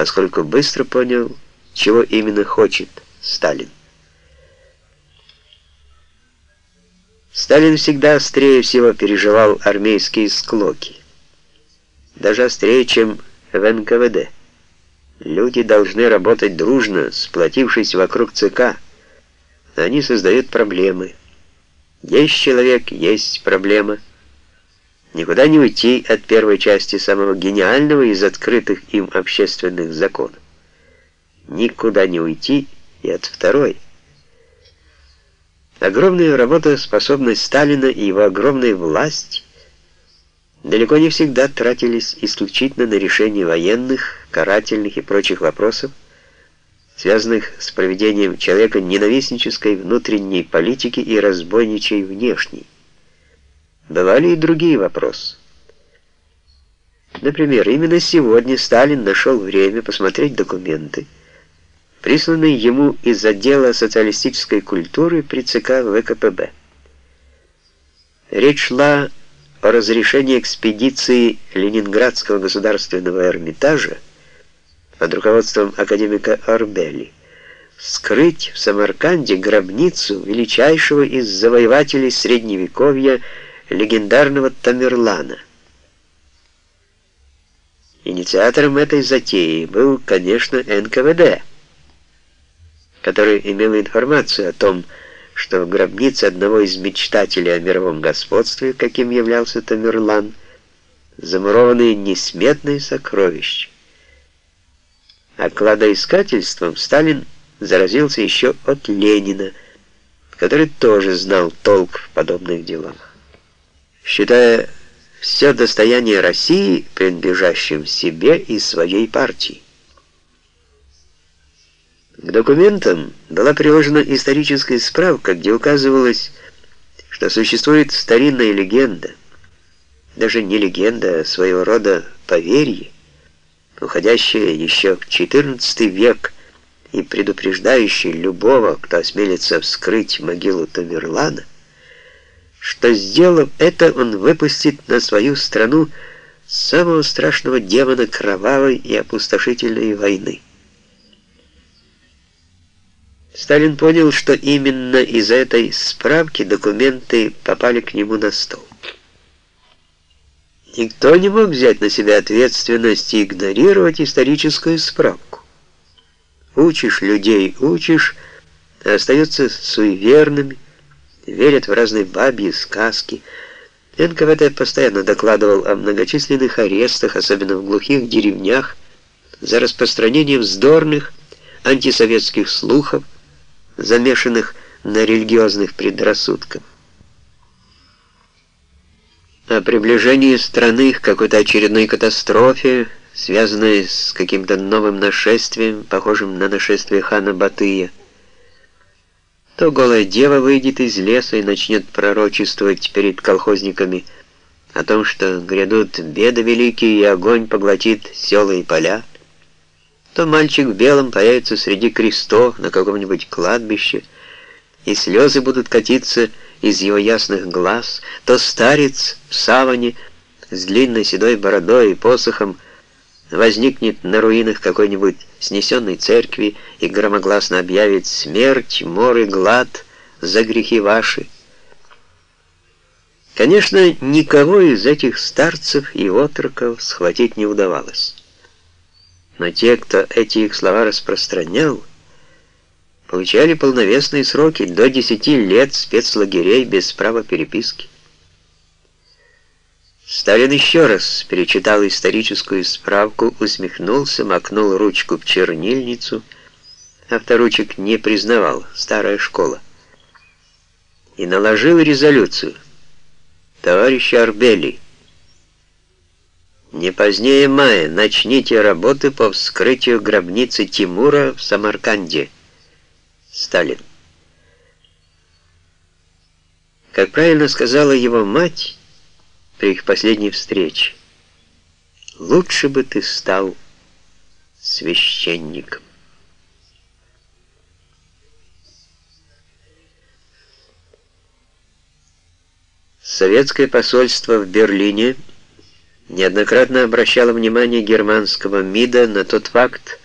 поскольку быстро понял, чего именно хочет Сталин. Сталин всегда острее всего переживал армейские склоки. Даже острее, чем в НКВД. Люди должны работать дружно, сплотившись вокруг ЦК. Они создают проблемы. Есть человек, есть проблема. Никуда не уйти от первой части самого гениального из открытых им общественных законов. Никуда не уйти и от второй. Огромная работоспособность Сталина и его огромная власть далеко не всегда тратились исключительно на решение военных, карательных и прочих вопросов, связанных с проведением человека ненавистнической внутренней политики и разбойничей внешней. Бывали и другие вопросы. Например, именно сегодня Сталин нашел время посмотреть документы, присланные ему из отдела социалистической культуры при ЦК ВКПБ. Речь шла о разрешении экспедиции Ленинградского государственного Эрмитажа под руководством академика Арбели скрыть в Самарканде гробницу величайшего из завоевателей Средневековья легендарного Тамерлана. Инициатором этой затеи был, конечно, НКВД, который имел информацию о том, что в гробнице одного из мечтателей о мировом господстве, каким являлся Тамерлан, замурованы несметные сокровища. А кладоискательством Сталин заразился еще от Ленина, который тоже знал толк в подобных делах считая все достояние России принадлежащим себе и своей партии. К документам была приложена историческая справка, где указывалось, что существует старинная легенда, даже не легенда, а своего рода поверье, уходящее еще в XIV век и предупреждающее любого, кто осмелится вскрыть могилу Тамерлана, что, сделав это, он выпустит на свою страну самого страшного демона кровавой и опустошительной войны. Сталин понял, что именно из этой справки документы попали к нему на стол. Никто не мог взять на себя ответственность и игнорировать историческую справку. Учишь людей, учишь, а остается суеверными, верят в разные бабьи сказки. НКВД постоянно докладывал о многочисленных арестах, особенно в глухих деревнях, за распространение вздорных антисоветских слухов, замешанных на религиозных предрассудках. О приближении страны к какой-то очередной катастрофе, связанной с каким-то новым нашествием, похожим на нашествие хана Батыя, то голая дева выйдет из леса и начнет пророчествовать перед колхозниками о том, что грядут беды великие, и огонь поглотит села и поля, то мальчик в белом появится среди крестов на каком-нибудь кладбище, и слезы будут катиться из его ясных глаз, то старец в саване с длинной седой бородой и посохом возникнет на руинах какой-нибудь снесенной церкви и громогласно объявит «Смерть, мор и глад за грехи ваши». Конечно, никого из этих старцев и отроков схватить не удавалось. Но те, кто эти их слова распространял, получали полновесные сроки до 10 лет спецлагерей без права переписки. Сталин еще раз перечитал историческую справку, усмехнулся, макнул ручку в чернильницу. Авторучек не признавал, старая школа. И наложил резолюцию. Товарищ Арбели, не позднее мая начните работы по вскрытию гробницы Тимура в Самарканде. Сталин. Как правильно сказала его мать, при их последней встрече. Лучше бы ты стал священником. Советское посольство в Берлине неоднократно обращала внимание германского МИДа на тот факт,